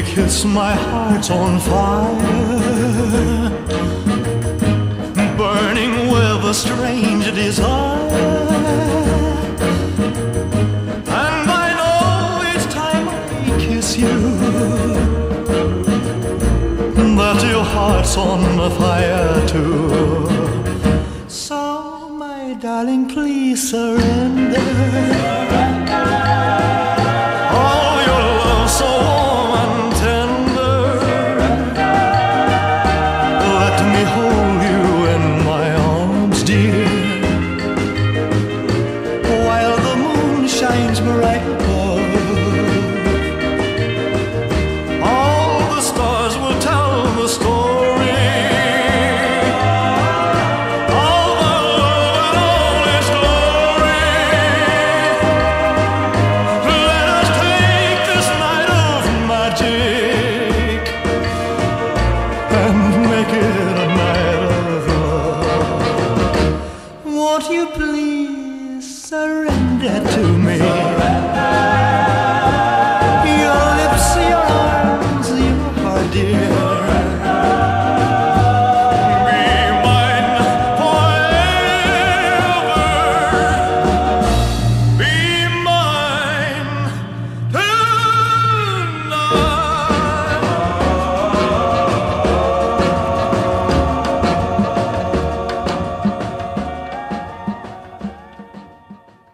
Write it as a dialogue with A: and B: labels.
A: kiss, my heart's on fire, burning with a strange desire. And I know each time I kiss you that your heart's on the fire too. So, my darling, please surrender. shines bright above. All the stars will tell the story. All the love and all its glory. Let us take this night of magic and make it a night of love. Won't you please surrender? that to me.